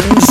things.